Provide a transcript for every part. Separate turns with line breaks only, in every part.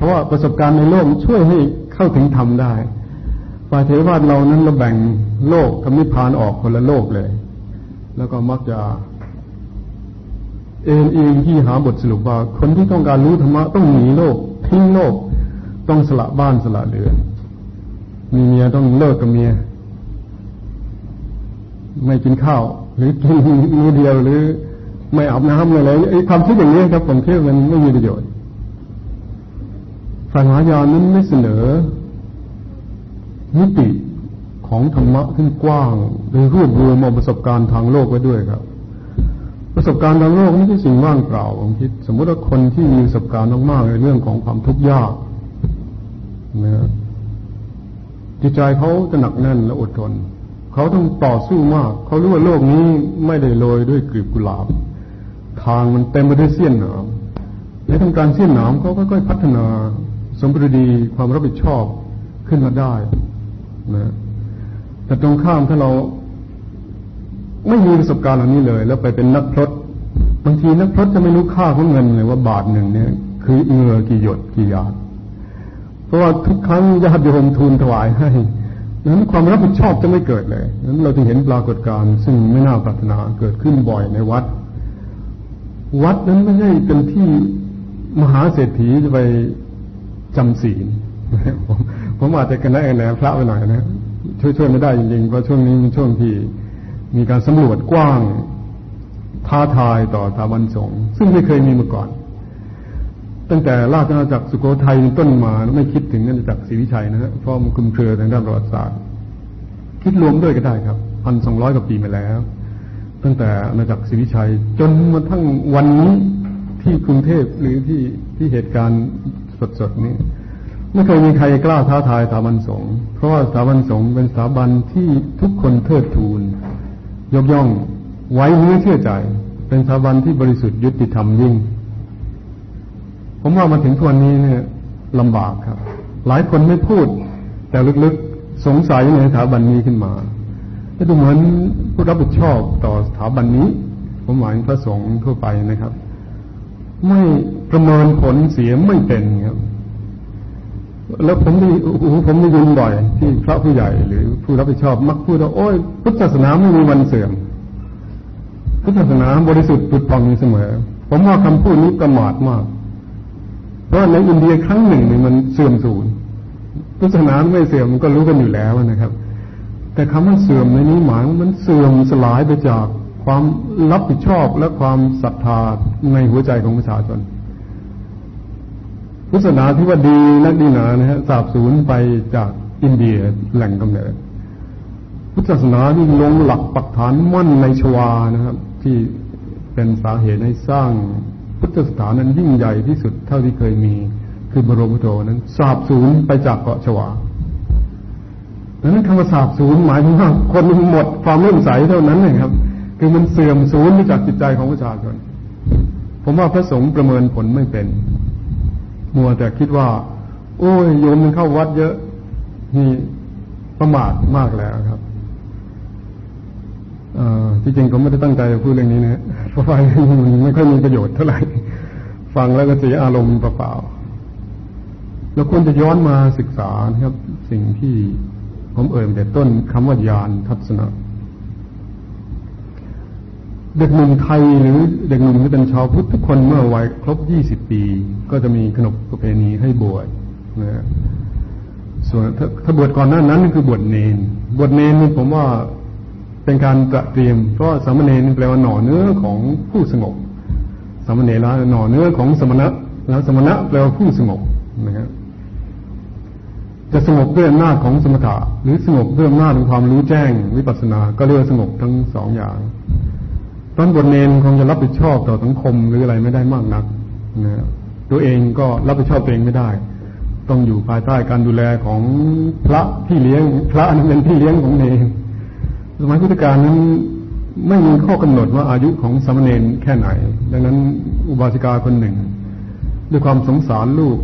เพราะว่าประสบการณ์ในโลกช่วยให้เข้าถึงธรรมได้ฝ่าเทวาสเรานั้นเราแบ่งโลกกับนิพพานออกคนละโลกเลย แล้วก็มักจะ เอ็นเองที่หาบทสรุปว่าคนที่ต้องการรู้ธรรมะต้องหนีโลกทิ้งโลกต้องสละบ้านสละเรือน มีเมียต้องเลิกกับเมีย ไม่กินข้าว หรือกินมือเดียวหรือไม่อาบน้ำอะไรไอ้ความคิดอย่างนี้ครับผมคิดมันไม่มีประโยชน์ ฝ่ายมหายานนั้นไม่เสนอมิติของธรรมะที่กว้างโดยรวบรวมเอาประสบการณ์ทางโลกไว้ด้วยครับ ประสบการณ์ทางโลกไม่ใช่สิ่งว่างเปล่าผมคิด สมมติว่าคนที่มีประสบการณ์มากๆในเรื่องของความทุกข์ยากนะจิตใจเขาจะหนักแน่นและอดทน เขาต้องต่อสู้มาก เขารู้ว่าโลกนี้ไม่ได้โรยด้วยกลีบกุหลาบ ทางมันเต็มไปด้วยเสี้ยนหนามในทางการเสี้ยนหนามเขาก็ค่อยๆพัฒนา สมบูรณ์ดีความรับผิดชอบขึ้นมาได้นะแต่ตรงข้ามถ้าเราไม่มีประสบการณ์เหล่านี้เลย แล้วไปเป็นนักพรตบางทีนักพรตจะไม่รู้ค่าของเงินเลยว่าบาทหนึ่งเนี่ย คือเงื่อกี่หยดกี่ยาดเพราะว่าทุกครั้งญาติโยมทูลถวายให้นั้นความรับผิดชอบจะไม่เกิดเลยนั้นเราจึงเห็นปรากฏการณ์ซึ่งไม่น่าปรารถนาเกิดขึ้นบ่อยในวัด วัดนั้นไม่ใช่เป็นที่มหาเศรษฐีจะไป จำศีลผมอาจจะกันได้แนพระไปหน่อยนะช่วยช่วยไม่ได้จริงๆเพราะช่วงนี้เป็นช่วงที่มีการสำรวจกว้างท้าทายต่อสถาบันสงฆ์ซึ่งไม่เคยมีมาก่อน ตั้งแต่ราชอาณาจักรสุโขทัยต้นมาไม่คิดถึงอาณาจักรศรีวิชัยนะฮะเพราะมันคุมเครือทางด้านประวัติศาสตร์ คิดรวมด้วยก็ได้ครับพันสองร้อยกว่าปีมาแล้ว ตั้งแต่อาณาจักรศรีวิชัย จนมาทั้งวันนี้ที่กรุงเทพหรือที่ที่เหตุการณ์ สดๆนี้ไม่เคยมีใครกล้าท้าทายสถาบันสงฆ์เพราะว่าสถาบันสงฆ์เป็นสถาบันที่ทุกคนเทิดทูน ยกย่องไว้เนื้อเชื่อใจ เป็นสถาบันที่บริสุทธิ์ยุติธรรมยิ่ง ผมว่ามาถึงทวนนี้เนี่ยลำบากครับ หลายคนไม่พูด แต่ลึกๆสงสัยในสถาบันนี้ขึ้นมาแต่ดูเหมือนผู้รับผิดชอบต่อสถาบันนี้ ผมหมายถึงพระสงฆ์ทั่วไปนะครับ ไม่ประเมินผลเสียไม่เป็นครับ แล้วผมได้ผมได้ยินบ่อย ที่พระผู้ใหญ่หรือผู้รับผิดชอบมักพูดว่าโอ้ยพุทธศาสนาไม่มีวันเสื่อม พุทธศาสนาบริสุทธิ์ปุดพองเสมอ ผมว่าคำพูดนี้ประมาทมาก เพราะในอินเดียครั้งหนึ่งเนี่ยมันเสื่อมสูญพุทธศาสนาไม่เสื่อมมันก็รู้กันอยู่แล้วนะครับ แต่คำว่าเสื่อมในนี้หมายมันเสื่อมสลายไปจาก ความรับผิดชอบและความศรัทธาในหัวใจของประชาชนพุทธศาสนาที่ว่าดีนักดีหนานะฮะสาบสูญไปจากอินเดียแหล่งกำเนิด พุทธศาสนาที่ลงหลักปักฐานมั่นในชวานะครับ ที่เป็นสาเหตุให้สร้างพุทธสถานนั้นยิ่งใหญ่ที่สุดเท่าที่เคยมี คือบรมโธนั้นสาบสูญไปจากเกาะชวาดังนั้นคำว่าสาบสูญหมายถึงว่าคนหมดความเลื่อมใสเท่านั้นเองครับ คือมันเสื่อมสูญไปจากจิตใจของประชาชน ผมว่าพระสงฆ์ประเมินผลไม่เป็น มัวแต่คิดว่า โอ้ยโยมมันเข้าวัดเยอะนี่ประมาทมากแล้วครับที่จริงผมไม่ได้ตั้งใจพูดเรื่องนี้นะเพราะว่ามันไม่ค่อยมีประโยชน์เท่าไหร่ ฟังแล้วก็เสียอารมณ์เปล่าๆเราควรจะย้อนมาศึกษาครับ สิ่งที่ผมเอ่ยแต่ต้นคำว่ายานทัศนะ เด็กหนุ่มไทยหรือเด็กหนุ่มที่เป็นชาวพุทธทุกคนเมื่อวัยครบยี่สิบปี ก็จะมีขนบประเพณีให้บวชนะส่วนถ้าบวชก่อนหน้านั้นคือบวชเนน บวชเนนนี่ผมว่าเป็นการตระเตรียม เพราะสามเณรแปลว่าหน่อเนื้อของผู้สงบ สามเณรละหน่อเนื้อของสมณะ แล้วสมณะแปลว่าผู้สงบนะครับจะสงบด้วยอำนาจของสมถะหรือสงบด้วยอำนาจของความรู้แจ้งวิปัสสนา ก็เรียกสงบทั้งสองอย่าง ตอนบทเนนคงจะรับผิดชอบต่อสังคมหรืออะไรไม่ได้มากนักนะตัวเองก็รับผิดชอบตัวเองไม่ได้ ต้องอยู่ภายใต้การดูแลของพระที่เลี้ยง พระนั้นเป็นที่เลี้ยงของเนรสมัยพุทธกาลนั้นไม่มีข้อกำหนดว่าอายุของสามเณรแค่ไหน ดังนั้นอุบาสิกาคนหนึ่ง ด้วยความสงสารลูก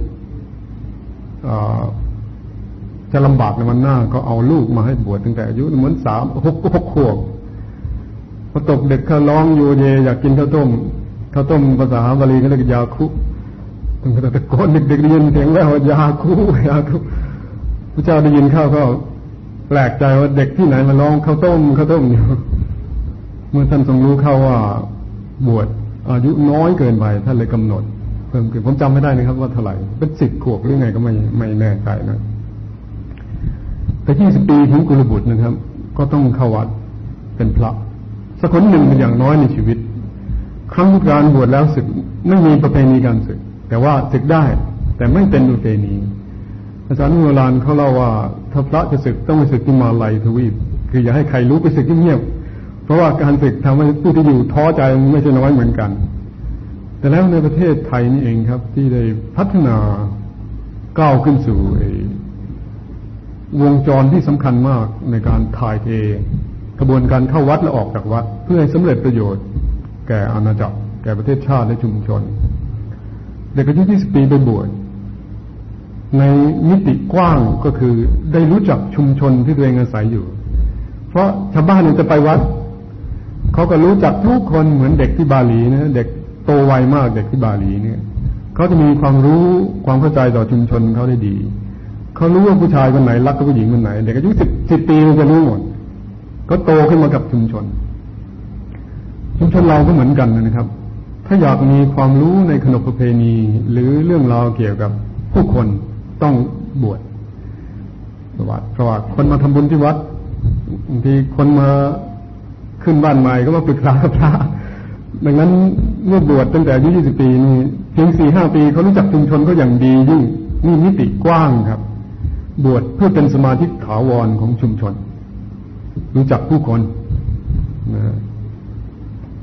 จะลำบากในวันหน้าก็เอาลูกมาให้บวชตั้งแต่อายุเหมือนสามหกหกขวบ พอตกเด็กเขาร้องโยเยอยากกินข้าวต้มข้าวต้มภาษาบาลีก็เรียกยาคุแมันก็ตะโกนเด็กๆได้ยินเสียงแล้วยาคูยาคูพระเจ้าได้ยินเข้าก็แปลกใจว่าเด็กที่ไหนมาร้องข้าวต้มข้าวต้มอยู่เมื่อท่านทรงรู้เข้าว่าบวชอายุน้อยเกินไปท่านเลยกำหนด เพิ่มขึ้นผมจำไม่ได้นะครับว่าเท่าไหร่เป็นสิบขวบหรือไงก็ไม่ไม่แน่ใจนะแต่ยี่สิบปีถึงกุลบุตรนะครับ ก็ต้องเข้าวัดเป็นพระ สักคนหนึ่งเป็นอย่างน้อยในชีวิต ครั้งการบวชแล้วศึกไม่มีประเพณีการศึก แต่ว่าศึกได้ แต่ไม่เป็นประเพณี อาจารย์นุโบราณเขาเล่าว่าถ้าพระจะศึกต้องไปศึกที่มาลัยทวีป คืออย่าให้ใครรู้ไปศึกที่เงียบ เพราะว่าการศึกทำให้ผู้ที่อยู่ท้อใจไม่ใช่น้อยเหมือนกัน แต่แล้วในประเทศไทยนี่เองครับ ที่ได้พัฒนาก้าวขึ้นสู่วงจรที่สำคัญมากในการถ่ายเท กระบวนการเข้าวัดและออกจากวัด เพื่อให้สำเร็จประโยชน์ แก่อาณาจักร แก่ประเทศชาติและชุมชน เด็กอายุ20 ปีไปบวชในมิติกว้างก็คือได้รู้จักชุมชนที่ตัวเองอาศัยอยู่ เพราะชาวบ้านเนี่ยจะไปวัดเขาก็รู้จักทุกคนเหมือนเด็กที่บาหลีนะเด็กโตไวมากเด็กที่บาหลีเนี่ยเขาจะมีความรู้ความเข้าใจต่อชุมชนเขาได้ดีเขารู้ว่าผู้ชายคนไหนรักกับผู้หญิงคนไหน เด็กอายุสิบสิบปีมันจะรู้หมด ก็โตขึ้นมากับชุมชน ชุมชนเราก็เหมือนกันนะครับ ถ้าอยากมีความรู้ในขนบประเพณี หรือเรื่องราวเกี่ยวกับผู้คนต้องบวชสวัสดเพราะว่าคนมาทำบุญที่วัดบางทีคนมาขึ้นบ้านใหม่ก็มาปรึกษาพระดังนั้นเมื่อบวชตั้งแต่อายุยี่สิบปีนี่เพียงสี่ห้าปีเขารู้จักชุมชนเขาอย่างดียิ่งนี่มิติกว้างครับ บวชเพื่อเป็นสมาธิถาวรของชุมชน รู้จักผู้คนนะ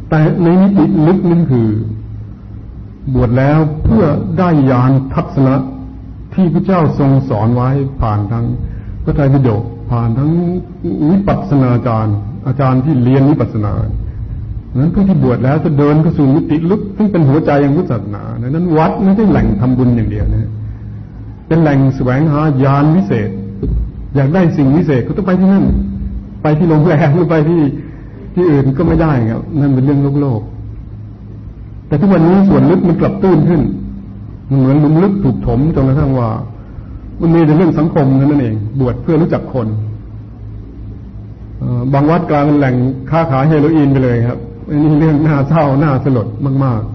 แต่ในมิติลึกนั่นคือบวชแล้วเพื่อได้ยานทัศนะที่พระเจ้าทรงสอนไว้ผ่านทั้งพระไตรปิฎกผ่านทั้งวิปัสสนาจารย์ อาจารย์ที่เรียนวิปัสสนานั้นผู้ที่บวชแล้วจะเดินเข้าสู่มิติลึกซึ่งเป็นหัวใจยังพุทธศาสนาดังนั้นวัดไม่ใช่แหล่งทำบุญอย่างเดียวนะเป็นแหล่งแสวงหายานวิเศษ อยากได้สิ่งวิเศษก็ต้องไปที่นั่น ไปที่โรงแรมหรือไปที่ที่อื่นก็ไม่ได้ครับ นั่นเป็นเรื่องโลกโลก แต่ทุกวันนี้ส่วนลึกมันกลับตื้นขึ้นเหมือนมุมลึกถูกถมจนกระทั่งว่า มันมีแต่เรื่องสังคมนั่นเอง บวชเพื่อรู้จักคนบางวัดกลางแหล่งค้าขายเฮโรอีนไปเลยครับอันนี้เรื่องน่าเศร้าน่าสลดมาก ๆ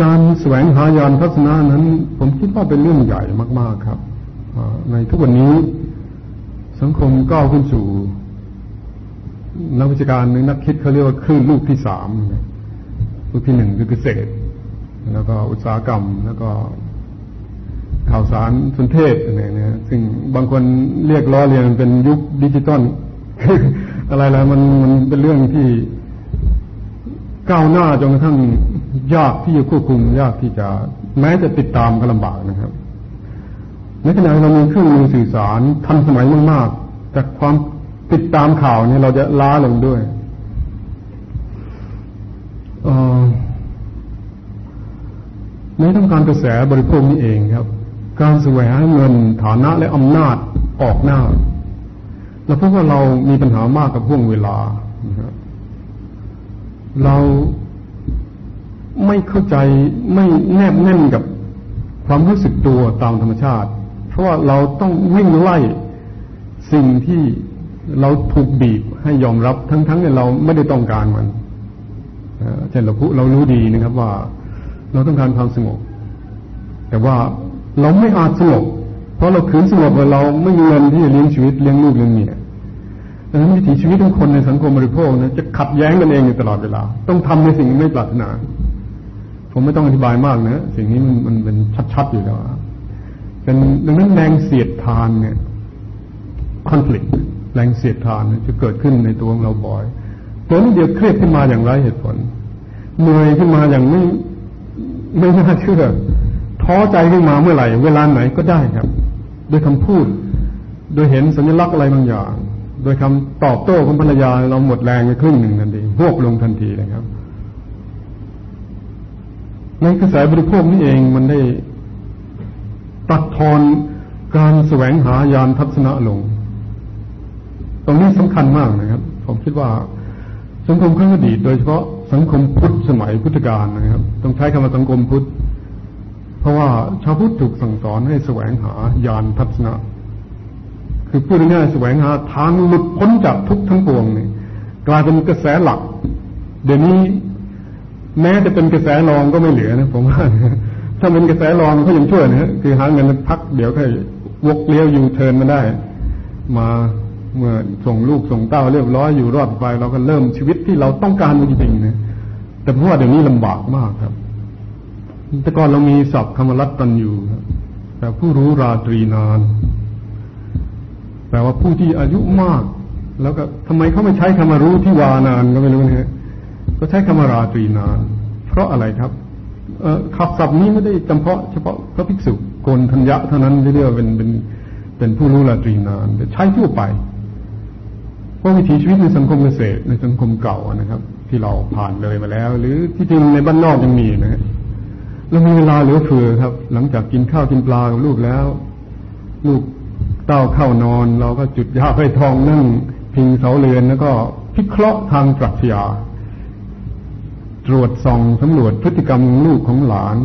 การแสวงหายานทัศนานั้น ผมคิดว่าเป็นเรื่องใหญ่มาก ๆ ครับ ในทุกวันนี้สังคมก้าวขึ้นสู่นักวิชาการหรือนักคิดเขาเรียกว่าคลื่นลูกที่สามลูกที่หนึ่งคือเกษตร แล้วก็อุตสาหกรรมแล้วก็ข่าวสารสนเทศอะไรเนี่ยซึ่งบางคนเรียกล้อเรียนเป็นยุคดิจิตอลอะไรแล้วมันมันเป็นเรื่องที่ก้าวหน้าจนกระทั่งยากที่จะควบคุม ยากที่จะแม้จะติดตามก็ลำบากนะครับ ในขณะเรามีเครื่องมือสื่อสารทันสมัยมากๆแต่ความติดตามข่าวเนี่ยเราจะล้าลงด้วยในต้องการกระแสบริโภคนี้เองครับ การแสวงเงินฐานะและอำนาจออกหน้าเราพบว่าเรามีปัญหามากกับห่วงเวลา เราไม่เข้าใจไม่แนบแน่นกับความรู้สึกตัวตามธรรมชาติ เพราะว่าเราต้องวิ่งไล่สิ่งที่เราถูกบีบให้ยอมรับทั้งๆที่เราไม่ได้ต้องการมันเช่นเราพูเรารู้ดีนะครับว่าเราต้องการความสงบแต่ว่าเราไม่อาจสงบเพราะเราขืนสงบเราไม่มีเงินที่จะเลี้ยงชีวิตเลี้ยงลูกเลี้ยงเมียดังนั้นวิถีชีวิตของคนในสังคมบริโภคนะจะขัดแย้งกันเองอยู่ตลอดเวลา ต้องทำในสิ่งที่ไม่ปรารถนา ผมไม่ต้องอธิบายมากนะสิ่งนี้มันมันเป็นชัดๆอยู่แล้ว เป็นดังนั้นแรงเสียดทานเนี่ยคอน FLICT แรงเสียดทานจะเกิดขึ้นในตัวของเราบ่อยผลเดียวเครียดขึ้นมาอย่างไรเหตุผลเหนื่อยขึ้นมาอย่างไม่ไม่น่าเชื่อ ท้อใจขึ้นมาเมื่อไหร่ เวลาไหนก็ได้ครับ โดยคำพูด โดยเห็นสัญลักษณ์อะไรบางอย่าง โดยคำตอบโต้ของภรรยาเราหมดแรงไปครึ่งหนึ่งทันทีหวกลงทันทีเลยครับในกระแสบริโภคนี้เองมันได้ ตัดทอนการแสวงหายานทัศนะลง ตรงนี้สำคัญมากนะครับ ผมคิดว่าสังคมครั้งอดีตโดยเฉพาะสังคมพุทธสมัยพุทธกาลนะครับ ต้องใช้คำว่าสังคมพุทธ เพราะว่าชาวพุทธถูกสั่งสอนให้แสวงหาญาณทัศนะ คือพูดง่ายๆแสวงหาทางหลุดพ้นจากทุกข์ทั้งปวงนี่กลายเป็นกระแสหลัก เดี๋ยวนี้ แม้จะเป็นกระแสรองก็ไม่เหลือนะผมว่า ถ้าเป็นกระแสรองก็ยังช่วยนะคือหาเงินพักเดี๋ยวค่อยวกเลี้ยวยูเทินมาได้ มาเมื่อส่งลูกส่งเต้าเรียบร้อยอยู่รอดไปเราก็เริ่มชีวิตที่เราต้องการจริงๆนะแต่เพราะว่าเดี๋ยวนี้ลำบากมากครับ แต่ก่อนเรามีศัพท์คำรัตตันอยู่แต่ผู้รู้ราตรีนานแปลว่าผู้ที่อายุมาก แล้วก็ทำไมเขาไม่ใช้คำว่ารู้ที่วานานก็ไม่รู้นะก็ใช้คำว่าราตรีนาน เพราะอะไรครับ ขับศัพท์นี้ไม่ได้จำเพาะเฉพาะพระภิกษุโกนธัญญะเท่านั้นที่เรียกว่าเป็นเป็นเป็นผู้รู้ราตรีนานแต่ใช้ทั่วไปเพราะวิถีชีวิตในสังคมเกษตรในสังคมเก่านะครับ ที่เราผ่านเลยมาแล้ว หรือที่จริงในบ้านนอกยังมีนะเรามีเวลาเหลือเฟือครับ หลังจากกินข้าวกินปลากับลูกแล้ว ลูกเต้าเข้านอน เราก็จุดยาไฟทองนั่งพิงเสาเรือนแล้วก็พิเคราะห์ทางปรัชญา ตรวจส่องสำรวจพฤติกรรมลูกของหลาน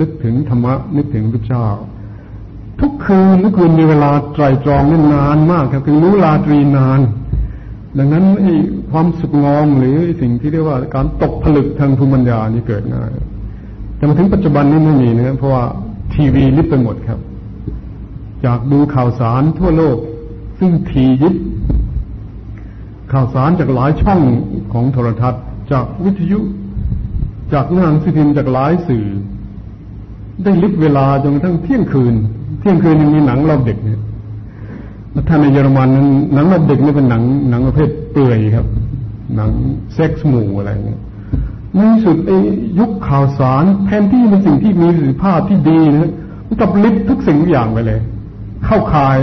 นึกถึงธรรมะ นึกถึงพระเจ้า ทุกคืนทุกคืนมีเวลาไตรตรองนี่นานมากครับคือรู้ลาตรีนาน ดังนั้นไอ้ความสุขงอมหรือสิ่งที่เรียกว่าการตกผลึกทางภูมิปัญญานี่เกิดง่ายแต่มาถึงปัจจุบันนี้ไม่มีนะเพราะว่าทีวีลิบไปหมดครับ จากดูข่าวสารทั่วโลก ซึ่งทียิบข่าวสารจากหลายช่องของโทรทัศน์ จากวิทยุ จากหนังสือพิมพ์จากหลายสื่อ ได้ลิบเวลาจนกระทั่งเที่ยงคืน เที่ยงคืนยังมีหนังรอบเด็กเนี่ยถ้าในเยอรมันนั้นหนังรอบเด็กนี่เป็นหนังหนังประเภทเปื่อยครับ หนังเซ็กส์หมู่อะไรเงี้ยในสุดไอ้ยุคข่าวสารแทนที่เป็นสิ่งที่มีประสิทธิภาพที่ดีนะมันกับลิบทุกสิ่งทุกอย่างไปเลย เข้าคาย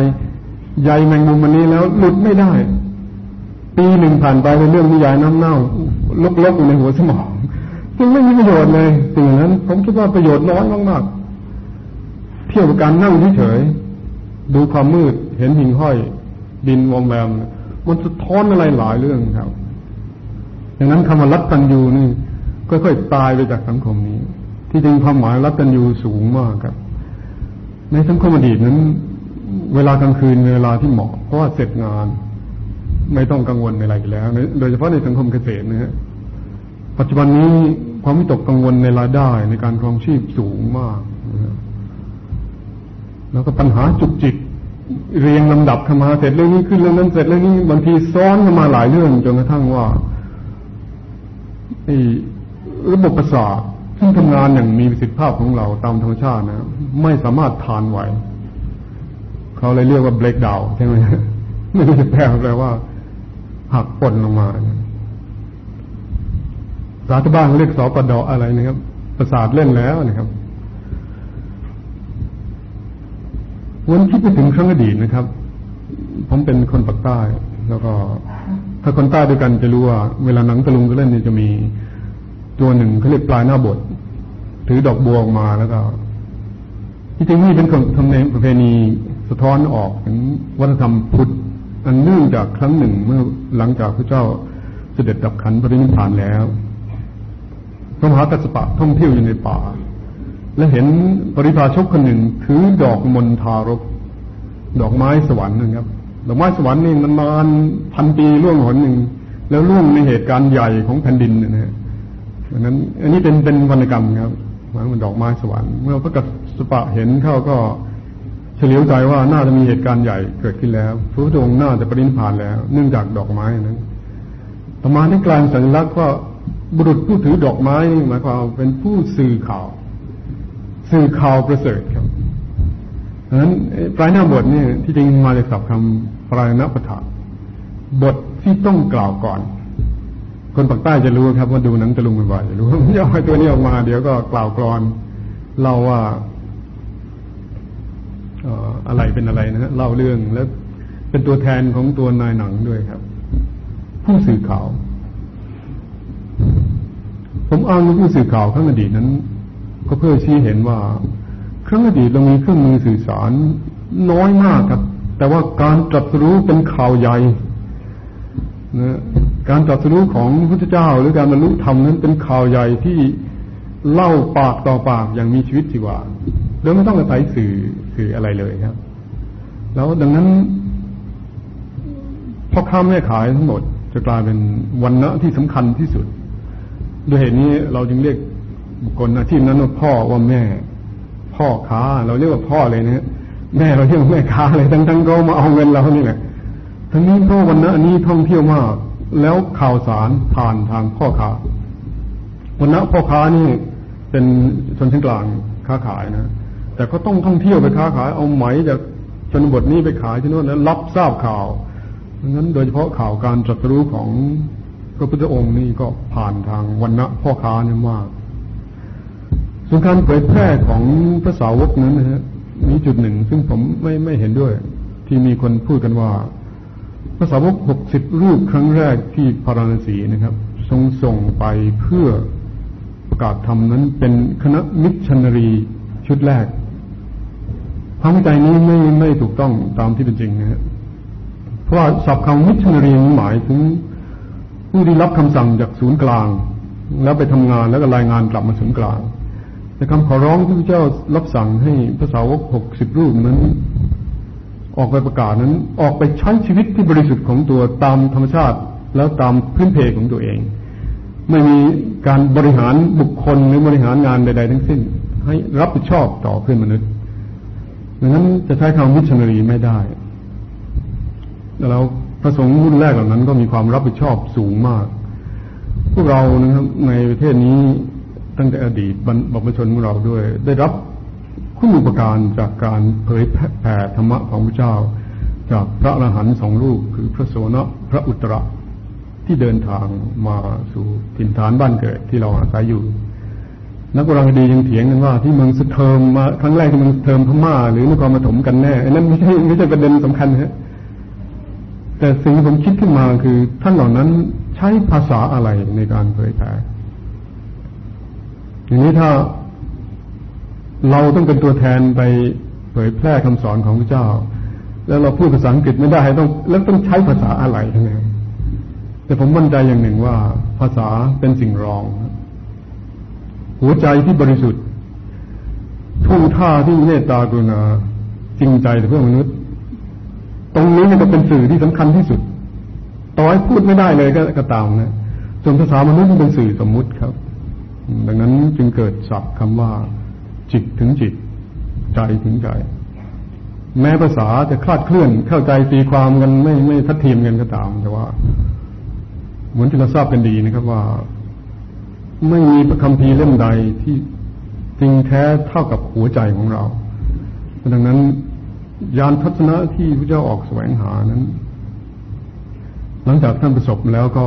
ใยแมงมุมมันนี้แล้วหลุดไม่ได้ ปีหนึ่งผ่านไปเป็นเรื่องนิยายน้ำเน่าลกๆอยู่ในหัวสมองซึ่งไม่มีประโยชน์เลยสิ่งนั้น ผมคิดว่าประโยชน์น้อยมากๆเที่ยวกับการนั่งเฉยๆดูความมืดเห็นหิ่งห้อย ดินวอมแวมมันสะท้อนอะไรหลายเรื่องครับดังนั้นคำว่ารัตตัญญูนี่ค่อยๆตายไปจากสังคมนี้ ที่จริงความหมายรัตตัญญูสูงมากครับ ในสังคมอดีตนั้น เวลากลางคืนเวลาที่เหมาะเพราะว่าเสร็จงาน ไม่ต้องกังวลอะไรแล้ว โดยเฉพาะในสังคมเกษตรนะฮะปัจจุบันนี้ความวิตกกังวลในรายได้ในการครองชีพสูงมากนะแล้วก็ปัญหาจุกจิกเรียงลำดับขึ้นมาเสร็จเรื่องนี้ขึ้นเรื่องนั้นเสร็จเรื่องนี้บางทีซ้อนกันมาหลายเรื่องจนกระทั่งว่าระบบประสาทซึ่งทำงานอย่างมีประสิทธิภาพของเราตามธรรมชาตินะไม่สามารถทานไหวเขาเลยเรียกว่าเบรกดาวใช่ไหมไม่รู้จะแปลอะไรว่า หักปนลงมาสาธบ้านเรียกสอปดออะไรนะครับ ประสาทเล่นแล้วนะครับวันคิดไปถึงครั้งอดีตนะครับ ผมเป็นคนปากใต้ แล้วก็ ถ้าคนใต้ด้วยกันจะรู้ว่า เวลาหนังตะลุงก็เล่นนี่จะมีตัวหนึ่งเขาเรียกปลายหน้าบท ถือดอกบัวออกมาแล้วก็ที่จริงนี่เป็นคนทำในประเพณีสะท้อนออกถึงวัฒนธรรมพุทธ อันเนื่องจากครั้งหนึ่งเมื่อหลังจากพระเจ้าเสด็จดับขันปรินิพพานแล้ว พระมหากัสสปะท่องเที่ยวอยู่ในป่า และเห็นปริพาชกคนหนึ่งถือดอกมณฑารก ดอกไม้สวรรค์นะครับ ดอกไม้สวรรค์นี่มันนานพันปีล่วงหนหนึ่ง แล้วล่วงในเหตุการณ์ใหญ่ของแผ่นดินนะฮะดังนั้น อันนี้เป็นเป็นวรรณกรรมครับหมายว่าดอกไม้สวรรค์ เมื่อพระกัสสปะเห็นเข้าก็ เฉลียวใจว่าน่าจะมีเหตุการณ์ใหญ่เกิดขึ้นแล้วพระพุทธองค์น่าจะปรินิพานแล้ว เนื่องจากดอกไม้นั้นต่อมาที่กลายสัญลักษณ์ว่าบุรุษผู้ถือดอกไม้หมายความเป็นผู้สื่อข่าว สื่อข่าวประเสริฐครับดังนั้นปลายหน้าบทนี่ที่จริงมาจากศัพท์คำปลายนปฐาบทที่ต้องกล่าวก่อน คนปากใต้จะรู้ครับว่าดูหนังตะลุงบ่อยๆรู้ว่าย่อตัวนี้ออกมา เดี๋ยวก็กล่าวกรอนเล่าว่า อะไรเป็นอะไรนะฮะเล่าเรื่องแล้วเป็นตัวแทนของตัวนายหนังด้วยครับ ผู้สื่อข่าว ผมอ้างว่าผู้สื่อข่าวครั้งอดีตนั้น ก็เพื่อชี้เห็นว่าครั้งอดีตเรามีเครื่องมือสื่อสารน้อยมากครับ แต่ว่าการตรัสรู้เป็นข่าวใหญ่นะการตรัสรู้ของพระพุทธเจ้า หรือการบรรลุธรรมนั้นเป็นข่าวใหญ่ที่เล่าปากต่อปากอย่างมีชีวิตชีวาโดยไม่ต้องอาศัยสื่อ สื่ออะไรเลยครับ แล้วดังนั้นพ่อค้าแม่ขายทั้งหมดจะกลายเป็นวันณะที่สำคัญที่สุด ด้วยเหตุนี้เราจึงเรียกบุคคลอาชีพนั้นว่าพ่อว่าแม่ พ่อค้า เราเรียกว่าพ่อเลยนะแม่เราเรียกว่าแม่ค้าเลยทั้งทั้งเขามาเอาเงินเรานี่แหละทั้งนี้เพราะวันนั้นนี้ท่องเที่ยวมาก แล้วข่าวสารผ่านทางพ่อค้าวันนั้นพ่อค้านี่เป็นชนชั้นกลางค้าขายนะ แต่ก็ต้องท่องเที่ยวไปค้าขายเอาไหมจากชนบทนี้ไปขายที่โน่นแล้วรับทราบข่าวดังนั้นโดยเฉพาะข่าวการตรัสรู้ของพระพุทธองค์นี่ก็ผ่านทางวันณะพ่อค้านี่มากส่วนการเผยแพร่ของพระสาวกนั้นนะฮะมีจุดหนึ่ง ซึ่งผมไม่ไม่เห็นด้วย ที่มีคนพูดกันว่าพระสาวกหกสิบรูปครั้งแรกที่พาราณสีนะครับ ทรงส่งไปเพื่อประกาศธรรมนั้นเป็นคณะมิชชันนารีชุดแรก ความใจนี้ไม่ไม่ถูกต้องตามที่เป็นจริงนะฮะเพราะว่าศัพท์คำมิชชันนารีหมายถึงผู้ที่รับคำสั่งจากศูนย์กลาง แล้วไปทำงานแล้วก็รายงานกลับมาศูนย์กลางแต่คำขอร้องที่พระเจ้ารับสั่งให้พระสาวกหกสิบรูปนั้น ออกไปประกาศนั้น ออกไปใช้ชีวิตที่บริสุทธิ์ของตัวตามธรรมชาติแล้วตามพื้นเพของตัวเอง ไม่มีการบริหารบุคคลหรือบริหารงานใด ๆ ทั้งสิ้น ให้รับผิดชอบต่อเพื่อนมนุษย์ ดังนั้นจะใช้คำมิชชันนารีไม่ได้แล้วพระสงฆ์รุ่นแรกเหล่านั้นก็มีความรับผิดชอบสูงมาก พวกเรานะครับในประเทศนี้ตั้งแต่อดีตบรรพชนของเราด้วย ได้รับคุณอุปการจากการเผยแผ่ธรรมะของพระเจ้า จากพระอรหันต์สองรูปคือพระโสนพระอุตระที่เดินทางมาสู่ถิ่นฐานบ้านเกิดที่เราอาศัยอยู่ นักโบราณคดียังเถียงกันว่าที่เมืองสุเทิมมาครั้งแรกที่เมืองสุเทิมพม่าหรือนครปฐมกันแน่อันนั้นไม่ใช่ไม่ใช่ประเด็นสำคัญฮะแต่สิ่งที่ผมคิดขึ้นมาคือท่านเหล่านั้นใช้ภาษาอะไรในการเผยแผ่อย่างนี้ถ้าเราต้องเป็นตัวแทนไปเผยแพร่คำสอนของพระเจ้า แล้วเราพูดภาษาอังกฤษไม่ได้ต้อง แล้วต้องใช้ภาษาอะไรทั้งนั้นแต่ผมมั่นใจอย่างหนึ่งว่าภาษาเป็นสิ่งรอง หัวใจที่บริสุทธิ์ทุ่งท่าที่เมตตากรุณาจริงใจต่อเพื่อมนุษย์ ตรงนี้นี่ก็เป็นสื่อที่สำคัญที่สุด ต่อให้พูดไม่ได้เลยก็กตามนะส่วนภาษามนุษย์เป็นสื่อสมมุติครับ ดังนั้นจึงเกิดศัพท์คำว่า จิตถึงจิต ใจถึงใจ แม้ภาษาจะคลาดเคลื่อนเข้าใจตีความกันไม่ไม่ทัดเทียมกันก็ตาม แต่ว่า เหมือนที่เราทราบกันดีนะครับว่า ไม่มีพระคัมภีร์เล่มใดที่จริงแท้เท่ากับหัวใจของเรา ดังนั้นยานทัศนะที่พระเจ้าออกแสวงหานั้น หลังจากท่านประสบแล้วก็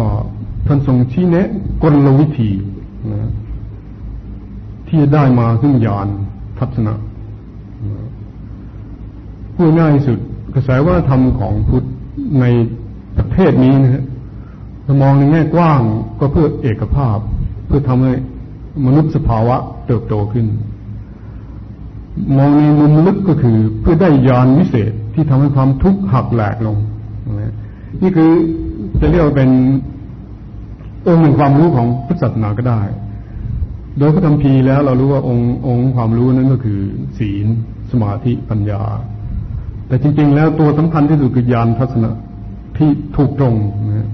ท่านทรงชี้แนะกลวิธีนะที่ได้มาซึ่งยานทัศนะพูดง่ายสุดกระแสว่าธรรมของพุทธในประเทศนี้นะฮะมองในแง่กว้างก็เพื่อเอกภาพ เพื่อทำให้มนุษย์สภาวะเติบโตขึ้น มองในมุมลึกก็คือเพื่อได้ยานวิเศษที่ทำให้ความทุกข์หักแหลกลง นี่คือจะเรียกว่าเป็นองค์หนึ่งความรู้ของพุทธศาสนาก็ได้ โดยพระธรรมพีแล้วเรารู้ว่าองค์องค์ความรู้นั้นก็คือ ศีล สมาธิปัญญา แต่จริง ๆ แล้วตัวสำคัญที่สุดคือญาณทัศนะที่ถูกตรงนะ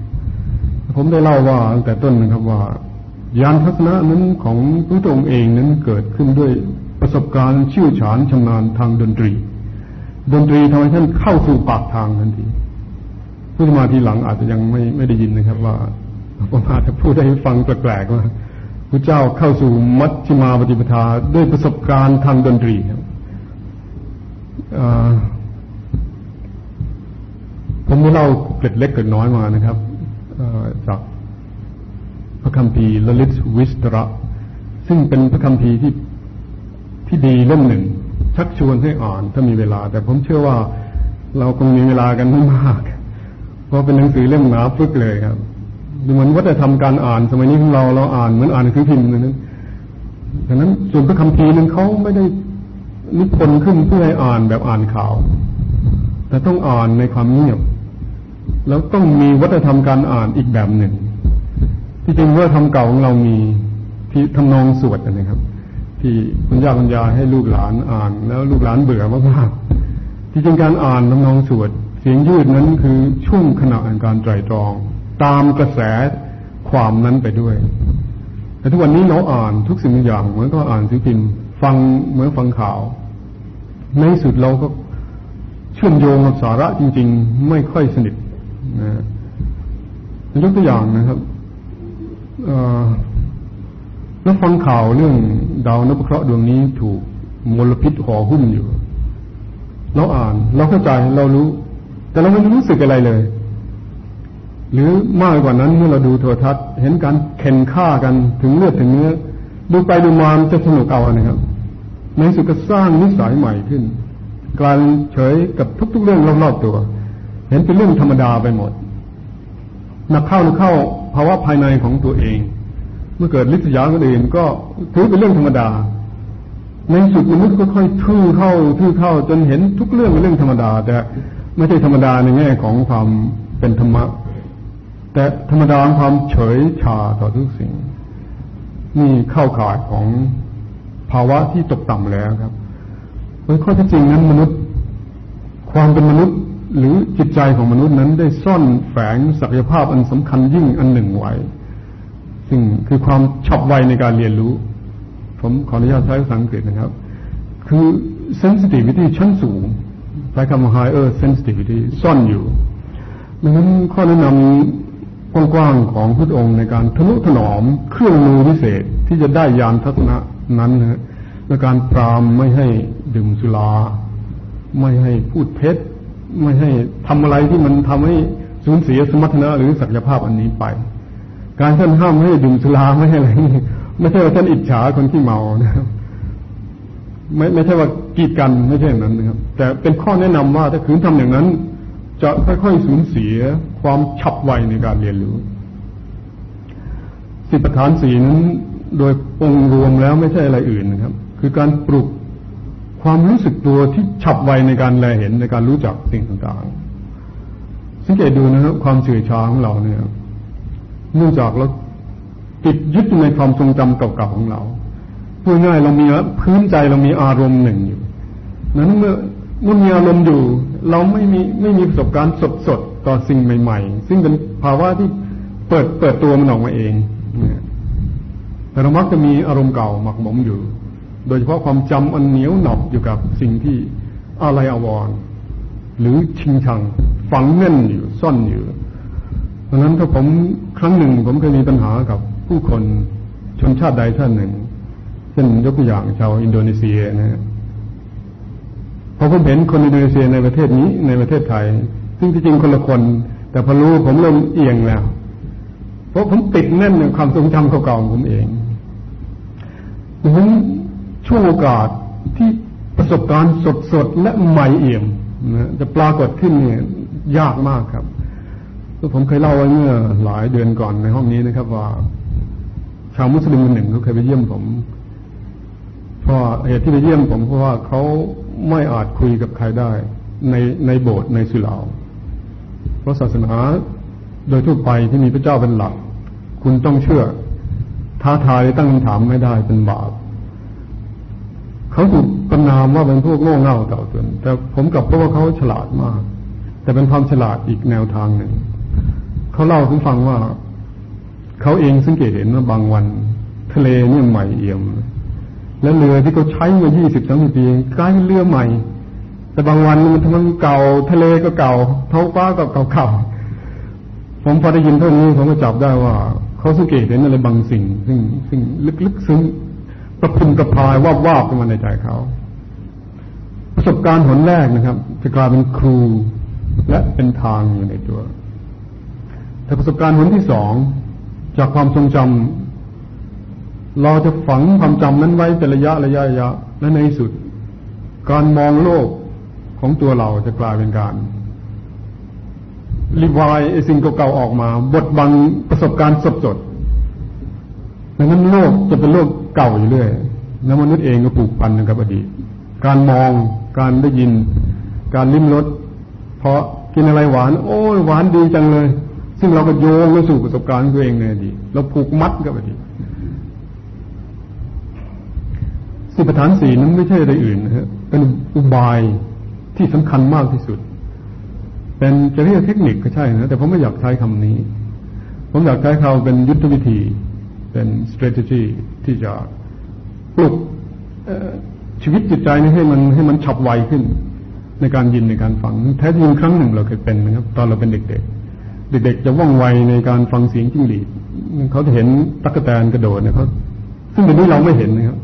ผมได้เล่าว่าตั้งแต่ต้นนะครับว่า ญาณทัศนะนั้นของพระองค์เองนั้นเกิดขึ้นด้วยประสบการณ์เชี่ยวชาญชำนาญทางดนตรี ดนตรีทำให้ท่านเข้าสู่ปากทางทันทีผู้มาทีหลังอาจจะยังไม่ไม่ได้ยินนะครับ ว่าผมอาจจะพูดให้ฟังแปลกๆว่าพระเจ้าเข้าสู่มัชฌิมาปฏิปทาด้วยประสบการณ์ทางดนตรีครับผมไม่เล่าเกล็ดเล็กเกล็ดน้อยมานะครับจาก พระคัมภีร์ลลิตวิสตระ ซึ่งเป็นพระคัมภีร์ที่ที่ดีเล่มหนึ่ง ชักชวนให้อ่านถ้ามีเวลา แต่ผมเชื่อว่าเราคงมีเวลากันไม่มาก เพราะเป็นหนังสือเล่มหนาปึกเลยครับดูเหมือนว่าจะทำการอ่านสมัยนี้ของเราเราอ่านเหมือนอ่านหนังสือพิมพ์นั้นดังนั้นส่วนพระคัมภีร์นั้นเขาไม่ได้นิพนธ์ขึ้นเพื่อให้อ่านแบบอ่านข่าว แต่ต้องอ่านในความเงียบ แล้วต้องมีวัฒนธรรมการอ่านอีกแบบหนึ่ง ที่จริงว่าทำเก่าของเรามีที่ทำนองสวดนะครับ ที่คุณย่าคุณยายให้ลูกหลานอ่าน แล้วลูกหลานเบื่อมากๆที่จริงการอ่านทำนองสวด เสียงยืดนั้นคือช่วงขณะแห่งการไตรตรอง ตามกระแสความนั้นไปด้วย แต่ทุกวันนี้เราอ่านทุกสิ่งทุกอย่างเหมือนก็อ่านสือพิมพ์ฟังเหมือนฟังข่าว ในสุดเราก็เชื่อมโยงกับสาระจริง ๆ ไม่ค่อยสนิทนะยกตัวอย่างนะครับ แล้วฟังข่าวเรื่องดาวนพเคราะห์ดวงนี้ถูกมลพิษห่อหุ้มอยู่เราอ่านเราเข้าใจเรารู้ แต่เราไม่รู้สึกอะไรเลย หรือมากกว่านั้นเมื่อเราดูโทรทัศน์ เห็นการเข็นฆ่ากันถึงเลือดถึงเนื้อดูไปดูมาจะสนุกเอานะครับ ในสุดก็สร้างนิสัยใหม่ขึ้นกลายเฉยกับทุก ๆ เรื่องรอบๆตัว เห็นเป็นเรื่องธรรมดาไปหมดนักเข้านักเข้า ภาวะภายในของตัวเอง เมื่อเกิดลิษยาคนอื่นก็ถือเป็นเรื่องธรรมดา ในสุดมนุษย์ก็ค่อยทื่อเข้าทื่อเข้าจนเห็นทุกเรื่องเป็นเรื่องธรรมดา แต่ไม่ใช่ธรรมดาในแง่ของความเป็นธรรมะ แต่ธรรมดาความเฉยชาต่อทุกสิ่ง นี่เข้าข่ายของภาวะที่ตกต่ำแล้วครับโดยข้อที่จริงนั้นมนุษย์ ความเป็นมนุษย์ หรือจิตใจของมนุษย์นั้นได้ซ่อนแฝงศักยภาพอันสำคัญยิ่งอันหนึ่งไว้ ซึ่งคือความฉับไวในการเรียนรู้ ผมขออนุญาตใช้ภาษาอังกฤษนะครับ คือ sensitivity ชั้นสูงใช้คำว่า higher sensitivity ซ่อนอยู่ดังนั้นข้อแนะนำกว้างๆของพระองค์ในการทะนุถนอมเครื่องมือพิเศษที่จะได้ยานทัศนะนั้นนะในการปรามไม่ให้ดื่มสุรา ไม่ให้พูดเท็จ ไม่ให้ทำอะไรที่มันทำให้สูญเสียสมรรถนะหรือศักยภาพอันนี้ไป การท่านห้ามให้ดื่มสุราไม่ให้อะไรไม่ใช่ว่าท่านอิจฉาคนที่เมานะครับไม่ไม่ใช่ว่ากีดกันไม่ใช่อย่างนั้นนะครับ แต่เป็นข้อแนะนำว่าถ้าขืนทำอย่างนั้น จะค่อยๆสูญเสียความฉับไวในการเรียนรู้สิบประธานสีนั้นโดยองค์รวมแล้วไม่ใช่อะไรอื่นนะครับ คือการปลุก ความรู้สึกตัวที่ฉับไวในการแลเห็นในการรู้จักสิ่งต่างๆ สังเกตดูนะครับความเฉื่อยชาของเราเนี่ยเนื่องจากเราติดยึดในความทรงจำเก่าๆของเราพูดง่ายเรามีพื้นใจเรามีอารมณ์หนึ่งอยู่ นั้นเมื่อเมื่อมีอารมณ์อยู่ เราไม่มีไม่มีประสบการณ์สดๆต่อสิ่งใหม่ ๆ ซึ่งเป็นภาวะที่เปิดเปิดตัวมันออกมาเองแต่เรามักจะมีอารมณ์เก่าหมักหมมอยู่ โดยเฉพาะความจำอันเหนียวหนับอยู่กับสิ่งที่อะไรอววรหรือชิงชังฝังเง่นอยู่ซ่อนอยู่เพราะนั้นถ้าผมครั้งหนึ่งผมเคยมีปัญหากับผู้คนชนชาติใดชาติหนึ่ง เช่นยกตัวอย่างชาวอินโดนีเซียนะพอผมเห็นคนอินโดนีเซียในประเทศนี้ในประเทศไทย ซึ่งที่จริงคนละคน แต่พอรู้ผมเริ่มเอียงแล้ว เพราะผมติดแน่นในความทรงจำเก่าๆของผมเองผม ช่วงโอกาสที่ประสบการณ์สดๆและใหม่เอี่ยมนะจะปรากฏขึ้นเนี่ยยากมากครับผมเคยเล่าไว้เมื่อหลายเดือนก่อนในห้องนี้นะครับ ว่า ชาวมุสลิมคนหนึ่งเขาเคยไปเยี่ยมผมเพราะเหตุที่ไปเยี่ยมผมเพราะว่าเขาไม่อาจคุยกับใครได้ ในในโบสถ์ในสุลาเพราะศาสนาโดยทั่วไปที่มีพระเจ้าเป็นหลัก คุณต้องเชื่อท้าทายตั้งคำถามไม่ได้เป็นบาป เขาถูกประนามว่าเป็นพวกโง่เง่าเต่าตนแต่ผมกลับเพราะว่าเขาฉลาดมาก แต่เป็นความฉลาดอีกแนวทางหนึ่งเขาเล่าให้ฟังว่า เขาเองสังเกตเห็นว่าบางวัน ทะเลเนี่ยใหม่เอี่ยม และเรือที่เขาใช้มายี่สิบสามสิบปีกลายเป็นเรือใหม่ แต่บางวันมันทมันเก่า ทะเลก็เก่าท้องฟ้าก็เก่าเก่าผมพอได้ยินเท่านี้ผมก็จับได้ว่าเขาสังเกตเห็นอะไรบางสิ่ง ซึ่งซึ่งลึกๆซึ้ง ประพุนกระพายว่าว่าขึ้นมาในใจเขา ประสบการณ์หนแรกนะครับ จะกลายเป็นครูและเป็นทางอยู่ในตัว แต่ประสบการณ์หนที่สองจากความทรงจำเราจะฝังความจำนั้นไว้เป็นระยะระยะระยะและในสุด การมองโลกของตัวเราจะกลายเป็นการรีวายไอสิ่งเก่าๆออกมา บทบังประสบการณ์สดๆดังนั้นโลกจะเป็นโลก เก่าอยู่เรื่อย แล้วมนุษย์เองก็ผูกพันกับอดีต การมอง การได้ยิน การลิ้มรส เพราะกินอะไรหวาน โอ้ยหวานดีจังเลย ซึ่งเราก็โยงมาสู่ประสบการณ์ตัวเองเลยดีต เราผูกมัดกับอดีตสิประธานสีนั้นไม่ใช่อะไรอื่นนะฮะเป็นอุบายที่สำคัญมากที่สุด เป็นจะเรียกเทคนิคก็ใช่นะ แต่ผมไม่อยากใช้คำนี้ ผมอยากใช้คำเป็นยุทธวิธี เป็น strategy ที่จะปลุกชีวิตจิตใจนี้ให้มันให้มันฉับไวขึ้น ในการยินในการฟัง แท้จริงครั้งหนึ่งเราเคยเป็นนะครับ ตอนเราเป็นเด็ก ๆ เด็ก ๆ จะว่องไวในการฟังเสียงจิ้งหรีดเขาจะเห็นตั๊กแตนกระโดดนะครับ ซึ่งเดี๋ยวนี้เราไม่เห็นนะครับ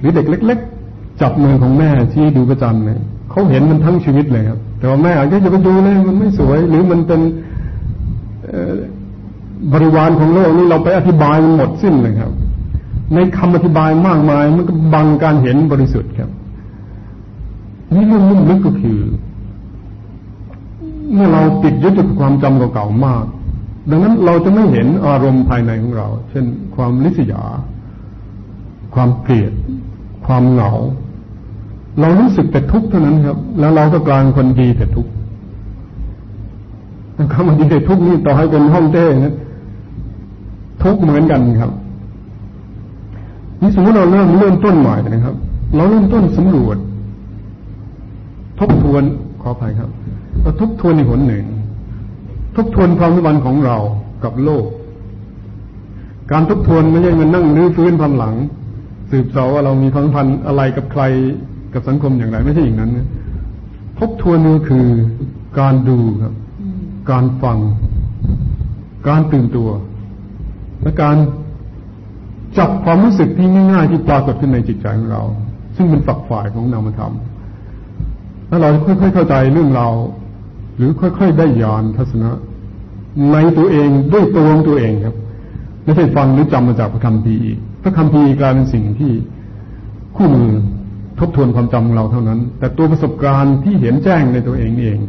หรือเด็กเล็ก ๆ จับมือของแม่ที่ดูประจันเนี่ยเขาเห็นมันทั้งชีวิตเลยครับ แต่ว่าแม่อาจจะไปดูเลยมันไม่สวย หรือมันเป็น บริวารของโลกนี้เราไปอธิบายมันหมดสิ้นเลยครับ ในคำอธิบายมากมายมันก็บังการเห็นบริสุทธิ์ครับนี่เรื่องนุ่มลึกก็คือ เมื่อเราติดยึดกับความจำเก่าๆมาก ดังนั้นเราจะไม่เห็นอารมณ์ภายในของเรา เช่น ความลิษยา ความเกลียด ความเหงา เรารู้สึกแต่ทุกข์เท่านั้นครับ แล้วเราก็กลายเป็นคนดีแต่ทุกข์คำว่าดีแต่ทุกข์นี่ต่อให้เป็นห้องเต้นะ ทุกข์เหมือนกันครับนี่สมมติเราเริ่มเริ่มต้นใหม่นะครับ เราเริ่มต้นสำรวจ ทบทวนขออภัยครับเราทบทวนในหนหนึ่ง ทบทวนความสัมพันธ์ของเรากับโลก การทบทวนไม่ใช่มันนั่งรื้อฟื้นความหลัง สืบสาวว่าเรามีความสัมพันธ์อะไรกับใครกับสังคมอย่างไร ไม่ใช่อย่างนั้นนะทบทวนนี่คือการดูครับ การฟัง การตื่นตัว และการจับความรู้สึกที่ง่ายๆที่ปรากฏขึ้นในจิตใจของเรา ซึ่งเป็นฝักฝ่ายของนามธรรมแล้วเราค่อยๆเข้าใจเรื่องเรา หรือค่อยๆได้ญาณทัศนะ ในตัวเองด้วยตัวของตัวเองครับไม่ใช่ฟังหรือจำมาจากพระคำพีพระคำพีกลายเป็นสิ่งที่คู่มือทบทวนความจำของเราเท่านั้น แต่ตัวประสบการณ์ที่เห็นแจ้งในตัวเองนี่เอง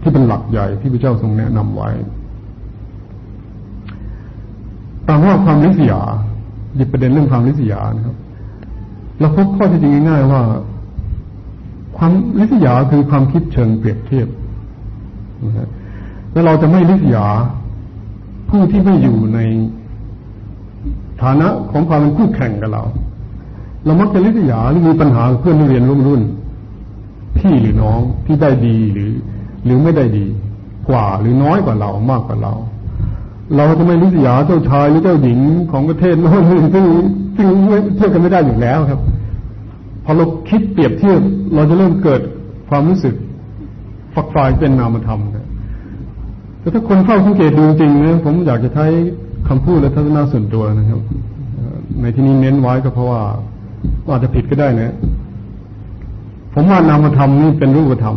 ที่เป็นหลักใหญ่ที่พระเจ้าทรงแนะนำไว้ ตามว่าความลิษยาหยิบประเด็นเรื่องความลิษยานะครับเราพบข้อที่จริงง่ายๆว่า ความลิษยาคือความคิดเชิงเปรียบเทียบนะแล้วเราจะไม่ลิษยาผู้ที่ไม่อยู่ในฐานะของความเป็นคู่แข่งกับเรา เรามักจะลิษยาหรือมีปัญหาเพื่อนเรียนร่วมรุ่นพี่หรือน้องที่ได้ดีหรือ หรือไม่ได้ดี กว่าหรือน้อยกว่าเรามากกว่าเรา เราจะไม่ริษยาเจ้าชายหรือเจ้าหญิงของประเทศโน้นซึ่งซึ่งเทียบกันไม่ได้อยู่แล้วครับ พอเราคิดเปรียบเทียบเราจะเริ่มเกิดความรู้สึกฝักฝ่ายเป็นนามธรรมแต่ถ้าคนเฝ้าสังเกตดูจริงเนี่ยผมอยากจะใช้คำพูดและทัศนะส่วนตัวนะครับ ในที่นี้เน้นไว้ก็เพราะว่าอาจจะผิดก็ได้นะผมว่านามธรรมนี่เป็นรูปธรรม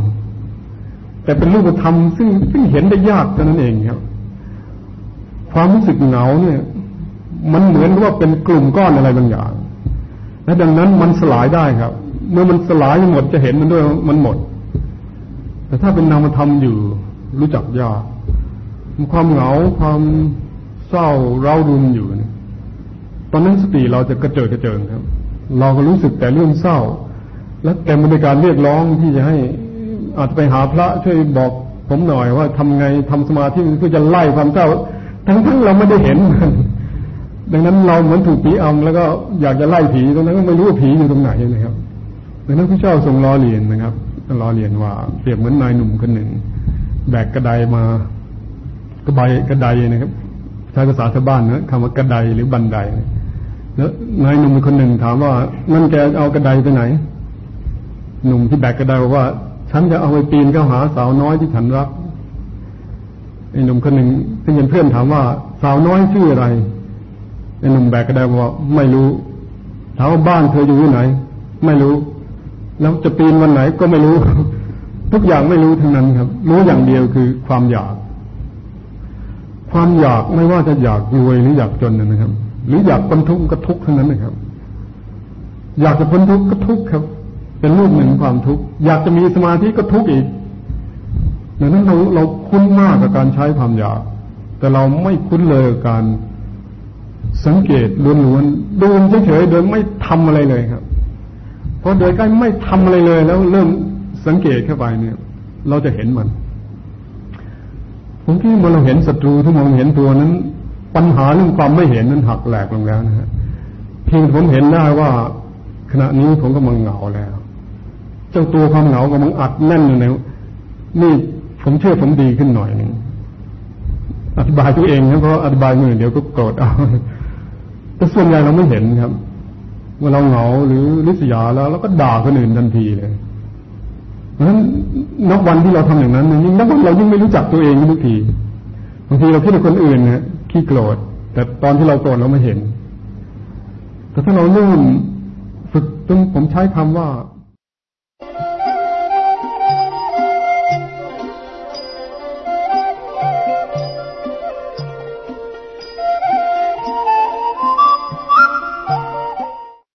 แต่เป็นรูปธรรมซึ่งซึ่งเห็นได้ยากเท่านั้นเองครับ ความรู้สึกเหงาเนี่ย มันเหมือนว่าเป็นกลุ่มก้อนอะไรบางอย่าง และดังนั้นมันสลายได้ครับ เมื่อมันสลายหมดจะเห็นมันด้วยมันหมด แต่ถ้าเป็นนามธรรมอยู่ รู้จักยากความเหงาความเศร้าเร้ารุนอยู่เนี่ยตอนนั้นสติเราจะกระเจิดกระเจิงครับ เราก็รู้สึกแต่เรื่องเศร้า และแต่บริการเรียกร้องที่จะให้อาจจะไปหาพระช่วยบอกผมหน่อยว่าทำไงทำสมาธิเพื่อจะไล่ความเศร้า ทั้งทั้งเราไม่ได้เห็น ดังนั้นเราเหมือนถูกผีอำแล้วก็อยากจะไล่ผีตรงนั้นก็ไม่รู้ว่าผีอยู่ตรงไหนนะครับ ดังนั้นพระเจ้าทรงล้อเลียนนะครับล้อเลียนว่าเปรียบเหมือนนายหนุ่มคนหนึ่ง แบกกระไดมากระบายกระไดนะครับ ใช้ภาษาชาวบ้านนะคำว่ากระไดหรือบันไดแล้วนายหนุ่มคนหนึ่งถามว่านั่นแกเอากระไดไปไหน หนุ่มที่แบกกระไดบอกว่า ฉันจะเอาไปปีนเข้าหาสาวน้อยที่ฉันรัก ไอ้หนุ่มคนหนึ่งที่เป็นเพื่อนถามว่า สาวน้อยชื่ออะไรไอ้หนุ่มแบกกระไดบอกว่าไม่รู้ถามว่าบ้านเธออยู่ที่ไหน ไม่รู้ แล้วจะปีนวันไหนก็ไม่รู้ ทุกอย่างไม่รู้ทั้งนั้นครับ รู้อย่างเดียวคือความอยาก ความอยากไม่ว่าจะอยากรวยหรืออยากจนนะครับ หรืออยากพ้นทุกข์ก็ทุกข์ทั้งนั้นนะครับ อยากจะพ้นทุกข์ก็ทุกข์ครับ เป็นรูปหนึ่งความทุกข์อยากจะมีสมาธิก็ทุกข์อีก ดังนั้นเราเราคุ้นมากกับการใช้ความอยาก แต่เราไม่คุ้นเลยกับการสังเกตล้วนๆดูเฉยๆโดยไม่ทำอะไรเลยครับเพราะโดยใกล้ไม่ทำอะไรเลย แล้วเริ่มสังเกตเข้าไปเนี่ย เราจะเห็นมันผมคิดว่าเราเห็นศัตรูที่มองเห็นตัวนั้น ปัญหาเรื่องความไม่เห็นนั้นหักแหลกลงแล้วนะฮะเพียงผมเห็นได้ว่า ขณะนี้ผมก็มังเหงาแล้ว เจ้าตัวความเหงากำลังอัดแน่นอยู่ในนี่ ผมเชื่อผมดีขึ้นหน่อยหนึ่งอธิบายตัวเองนะเพราะอธิบายมือเดี๋ยวก็โกรธเอาแต่ส่วนใหญ่เราไม่เห็นครับเมื่อเราเหงาหรือริษยาแล้วเราก็ด่าคนอื่นทันทีเลยเพราะฉะนั้นนับวันที่เราทำอย่างนั้นยิ่งนับวันเรายิ่งไม่รู้จักตัวเองทุกทีบางทีเราคิดว่าคนอื่นนะขี้โกรธแต่ตอนที่เราโกรธเราไม่เห็น แต่ถ้าเราเริ่มฝึกจนผมใช้คำว่า